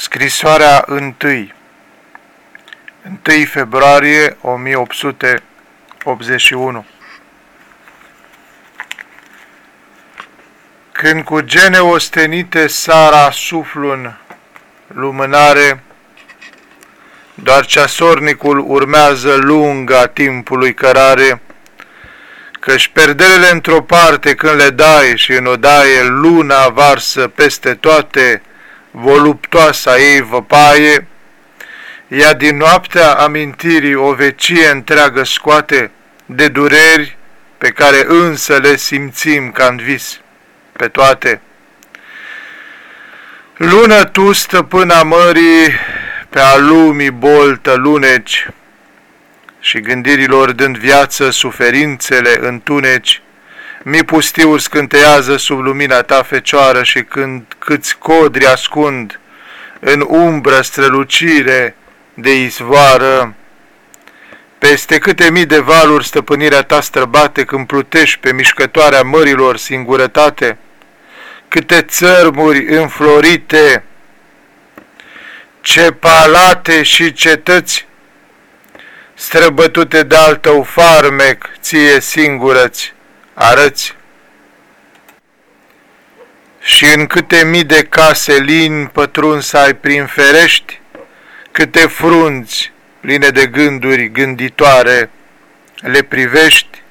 Scrisoarea 1 1 februarie 1881 Când cu gene ostenite sara suflun lumânare, doar ceasornicul urmează lunga timpului cărare, Căci perdelele într-o parte când le dai și în odaie luna varsă peste toate, voluptoasa ei văpaie, ea din noaptea amintirii o vecie întreagă scoate de dureri pe care însă le simțim ca în vis pe toate. Lună tu, stăpâna mării, pe a lumii boltă luneci și gândirilor dând viață suferințele întuneci, mi pustiuri scânteiază sub lumina ta fecioară și când câți codri ascund în umbră strălucire de izvoară, peste câte mii de valuri stăpânirea ta străbate când plutești pe mișcătoarea mărilor singurătate, câte țărmuri înflorite, ce palate și cetăți străbătute de al tău farmec, ție singurăți arăți. Și în câte mii de case lini pătruns ai prin ferești, câte frunți pline de gânduri gânditoare le privești,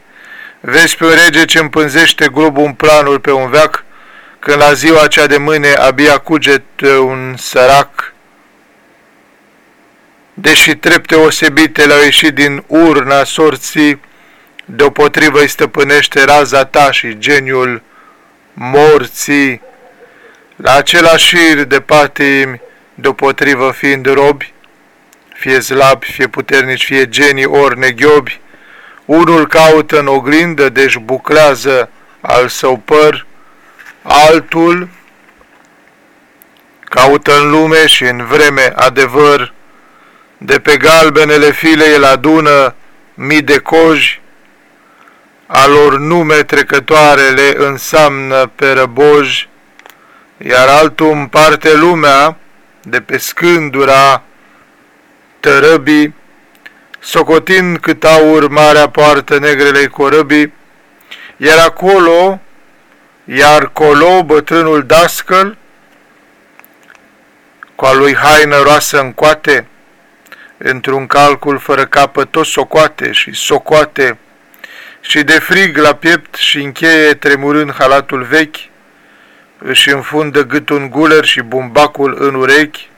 vezi pe un rege ce împânzește globul în planul pe un veac, când la ziua cea de mâine abia cuget un sărac, deși trepte osebite le-au ieșit din urna sorții, deopotrivă îi stăpânește raza ta și geniul morții, la același șir de patimi, deopotrivă fiind robi, fie slabi, fie puternici, fie genii ori neghiobi, unul caută în oglindă, deci buclează al său păr, altul caută în lume și în vreme adevăr, de pe galbenele file el adună mii de coji, a lor nume trecătoare le înseamnă pe răboj, iar altul împarte lumea de pe scândura tărăbii, socotind cât aur marea poartă negrele corăbii, iar acolo, iar colo bătrânul dascăl, cu a lui haină roasă în coate, într-un calcul fără capă tot socoate și socoate, și de frig la piept și încheie tremurând halatul vechi, își înfundă gâtul în guler și bumbacul în urechi,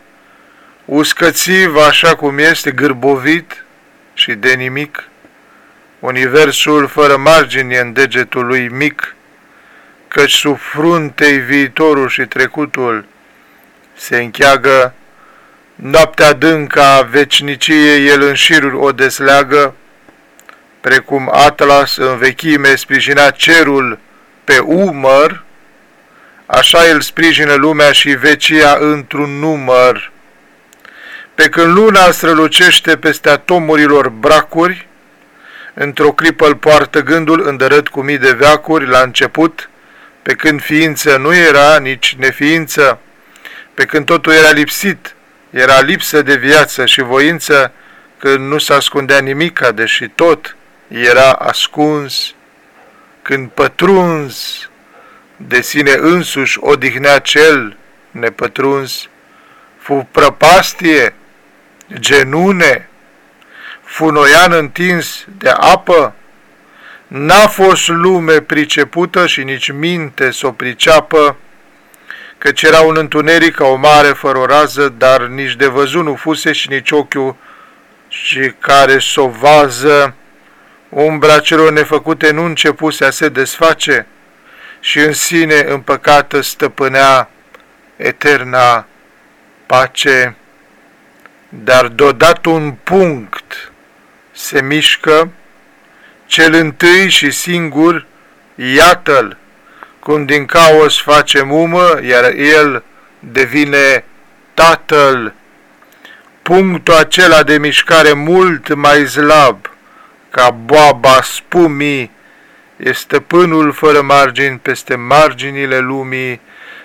uscățiv așa cum este gârbovit și de nimic, universul fără margini în degetul lui mic, căci sub fruntei viitorul și trecutul se încheagă, noaptea adâncă a veciniciei el în șiruri o desleagă, precum Atlas în vechime sprijina cerul pe umăr, așa el sprijină lumea și vecia într-un număr. Pe când luna strălucește peste atomurilor bracuri, într-o clipă îl poartă gândul îndărât cu mii de veacuri la început, pe când ființă nu era, nici neființă, pe când totul era lipsit, era lipsă de viață și voință, când nu s-ascundea nimica, deși tot era ascuns, când pătruns de sine însuși odihnea cel nepătruns, fu prăpastie, genune, funoian întins de apă, n-a fost lume pricepută și nici minte s-o priceapă, căci era un întuneric ca o mare fără o rază, dar nici de văzut nu fuse și nici ochiul și care s-o vază, Umbra celor nefăcute nu începuse a se desface și în sine împăcată stăpânea eterna pace, dar deodată un punct se mișcă, cel întâi și singur, iată-l, cum din caos face mumă, iar el devine tatăl. Punctul acela de mișcare mult mai slab, ca boaba spumii, e stăpânul fără margini peste marginile lumii,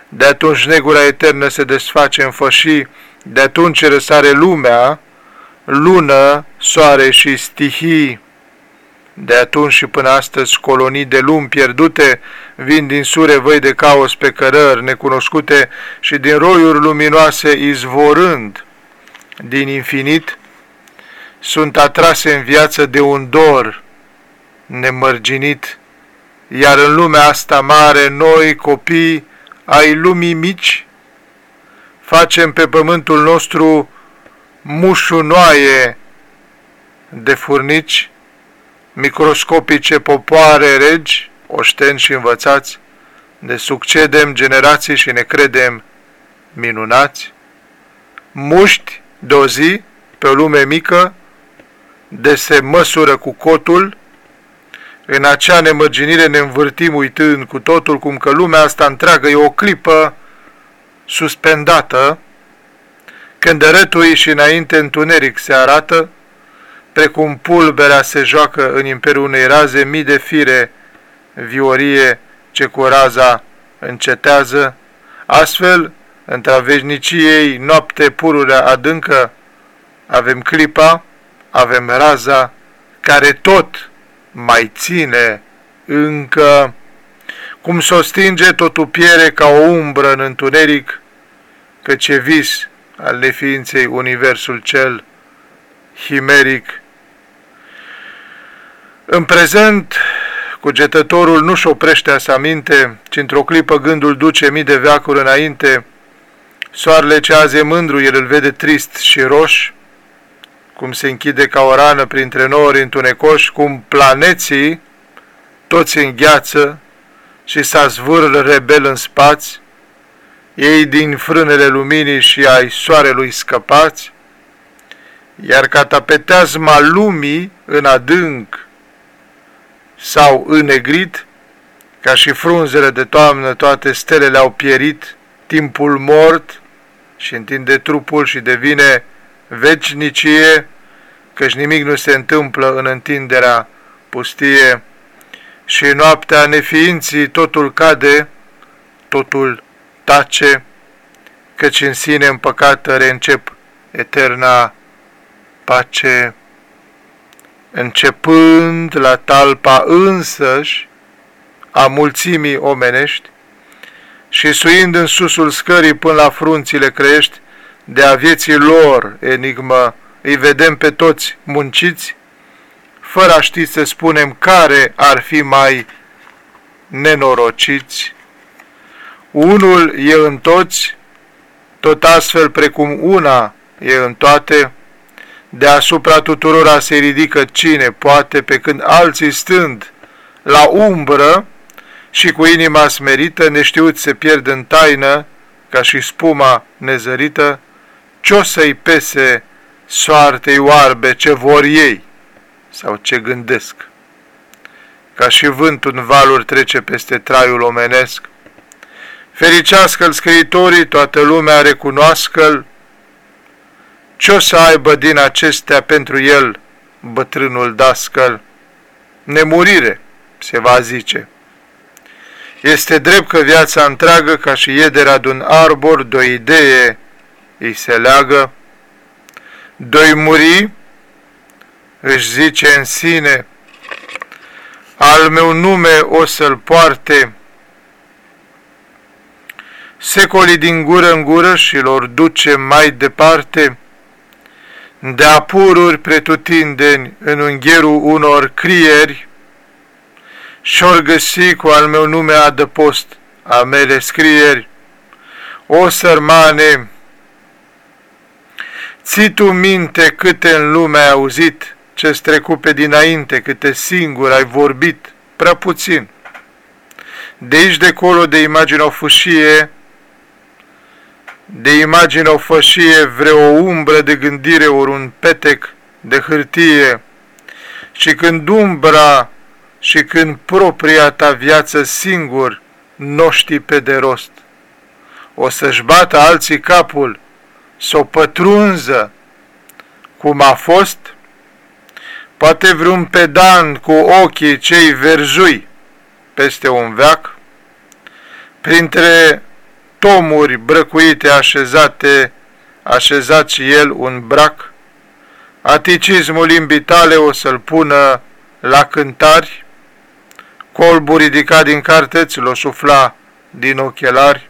de atunci negura eternă se desface în fășii, de atunci răsare lumea, lună, soare și stihii. De atunci și până astăzi colonii de lumi pierdute vin din sure văi de caos pe cărări necunoscute și din roiuri luminoase izvorând din infinit, sunt atrase în viață de un dor nemărginit, iar în lumea asta mare noi copii ai lumii mici, facem pe pământul nostru mușunoaie de furnici, microscopice popoare regi, oșteni și învățați, ne succedem generații și ne credem minunați, muști de o zi pe o lume mică, de se măsură cu cotul, în acea nemărginire ne învârtim uitând cu totul cum că lumea asta întreagă e o clipă suspendată, când rătui și înainte întuneric se arată, precum pulberea se joacă în imperiul unei raze, mii de fire viorie ce cu raza încetează, astfel, între veșniciei, noapte pururea adâncă, avem clipa, avem raza, care tot mai ține încă, cum s-o stinge totul piere ca o umbră în întuneric, că ce vis al neființei universul cel himeric. În prezent, cugetătorul nu-și oprește a minte, ci într-o clipă gândul duce mii de veacuri înainte, soarele ce azi e mândru, el îl vede trist și roș, cum se închide ca o rană printre nori întunecoși, cum planeții toți îngheață și s-a zvârl rebel în spați, ei din frânele luminii și ai soarelui scăpați, iar catapeteazma lumii în adânc sau înnegrit, ca și frunzele de toamnă toate stelele au pierit, timpul mort și întinde trupul și devine vecinicie, căci nimic nu se întâmplă în întinderea pustie. Și noaptea neființii totul cade, totul tace, căci în sine împăcată reîncep eterna pace, începând la talpa însăși a mulțimii omenești și suind în susul scării până la frunțile crești, de a vieții lor enigmă, îi vedem pe toți munciți, fără a ști să spunem care ar fi mai nenorociți. Unul e în toți, tot astfel precum una e în toate, deasupra tuturora se ridică cine poate, pe când alții stând la umbră și cu inima smerită, neștiut se pierd în taină, ca și spuma nezărită, ce-o să-i pese soartei oarbe ce vor ei sau ce gândesc? Ca și vântul în valuri trece peste traiul omenesc, Fericească-l scriitorii, toată lumea recunoască-l, ce-o să aibă din acestea pentru el bătrânul dascăl? Nemurire, se va zice. Este drept că viața întreagă, ca și iederea de un arbor, de o idee îi se leagă, doi muri, își zice în sine, al meu nume o să-l poarte, secolii din gură în gură și lor duce mai departe, de apururi pretutindeni în ungherul unor crieri, și-or găsi cu al meu nume adăpost a mele scrieri, o sărmane, ții tu minte câte în lume ai auzit, ce-ți trecut pe dinainte, câte singur ai vorbit, prea puțin. De aici de colo de imagine o fâșie, de imagine o fășie vreo umbră de gândire ori un petec de hârtie și când umbra și când propria ta viață singur nu știi pe de rost. O să-și bată alții capul, să o pătrunză cum a fost, poate vreun pedan cu ochii cei verzui peste un veac, printre tomuri brăcuite așezate, așezat și el un brac, aticismul limbii tale o să-l pună la cântari, colbul ridicat din carteți l-o sufla din ochelari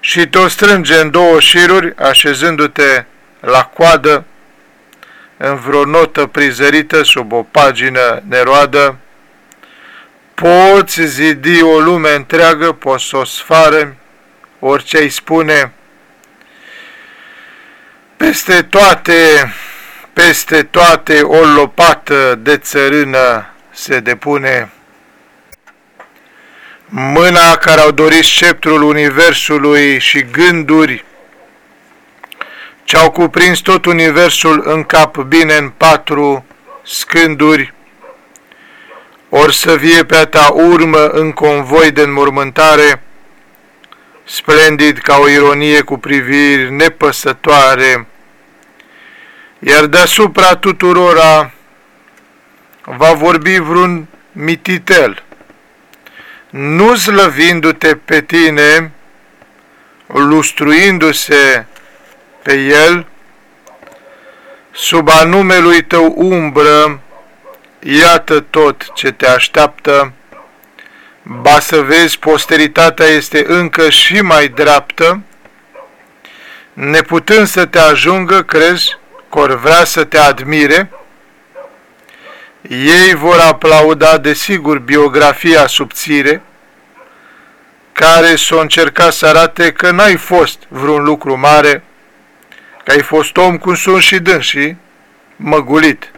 și te strânge în două șiruri, așezându-te la coadă, în vreo notă prizărită sub o pagină neroadă, poți zidi o lume întreagă, poți să o sfară, orice îi spune, peste toate, peste toate o lopată de țărână se depune. Mâna care au dorit sceptrul universului și gânduri ce-au cuprins tot universul în cap bine în patru scânduri, ori să vie pe a ta urmă în convoi de înmormântare, splendid ca o ironie cu priviri nepăsătoare, iar deasupra tuturora va vorbi vreun mititel, nu slăvindu-te pe tine, lustruindu-se pe el, sub anumelui tău umbră, iată tot ce te așteaptă, ba să vezi, posteritatea este încă și mai dreaptă, neputând să te ajungă, crezi, că vrea să te admire, ei vor aplauda, desigur, biografia subțire, care s-o încerca să arate că n-ai fost vreun lucru mare, că ai fost om cum sunt și dânsii, măgulit.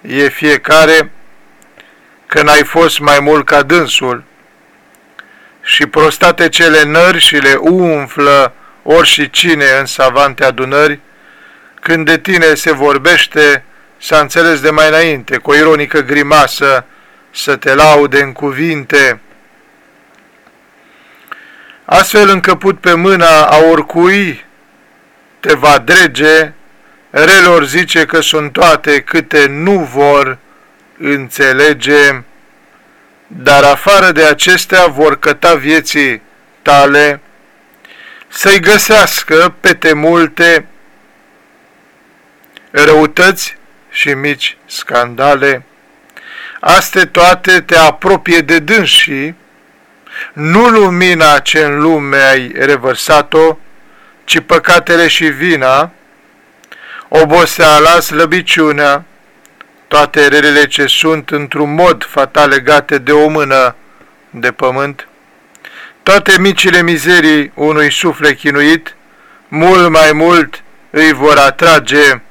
E fiecare că n-ai fost mai mult ca dânsul și prostate cele nări și le umflă ori și cine în savante adunări, când de tine se vorbește, s-a înțeles de mai înainte, cu o ironică grimasă, să te laude în cuvinte. Astfel încăput pe mâna a oricui te va drege, relor zice că sunt toate câte nu vor înțelege, dar afară de acestea vor căta vieții tale, să-i găsească pete multe răutăți și mici scandale. Astea toate te apropie de dânsii, nu lumina ce în lume ai revărsat-o, ci păcatele și vina, oboseala, slăbiciunea, toate relele ce sunt într-un mod fatal legate de o mână de pământ, toate micile mizerii unui suflet chinuit, mult mai mult îi vor atrage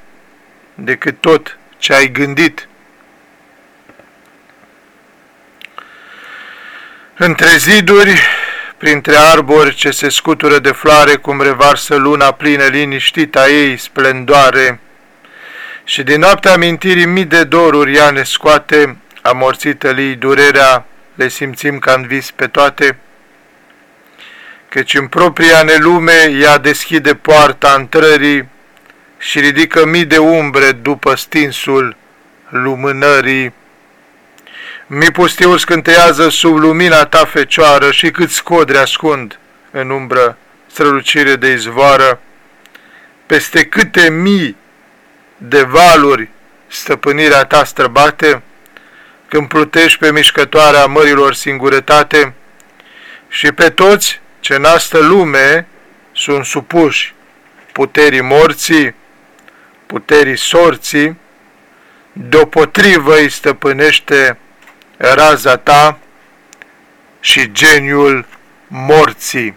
decât tot ce ai gândit. Între ziduri printre arbori ce se scutură de floare, cum revarsă luna plină liniștită a ei splendoare. Și din noaptea amintirii mii de doruri ea ne scoate, amorțită lii durerea, le simțim ca în vis pe toate, căci în propria nelume ea deschide poarta intrării și ridică mii de umbre după stinsul lumânării. Mi pustiul scânteiază sub lumina ta fecioară și cât scodre ascund în umbră strălucire de izvoară. Peste câte mii de valuri stăpânirea ta străbate, când plutești pe mișcătoarea mărilor singurătate și pe toți ce în astă lume sunt supuși puterii morții, puterii sorții, deopotrivă îi stăpânește raza ta și geniul morții.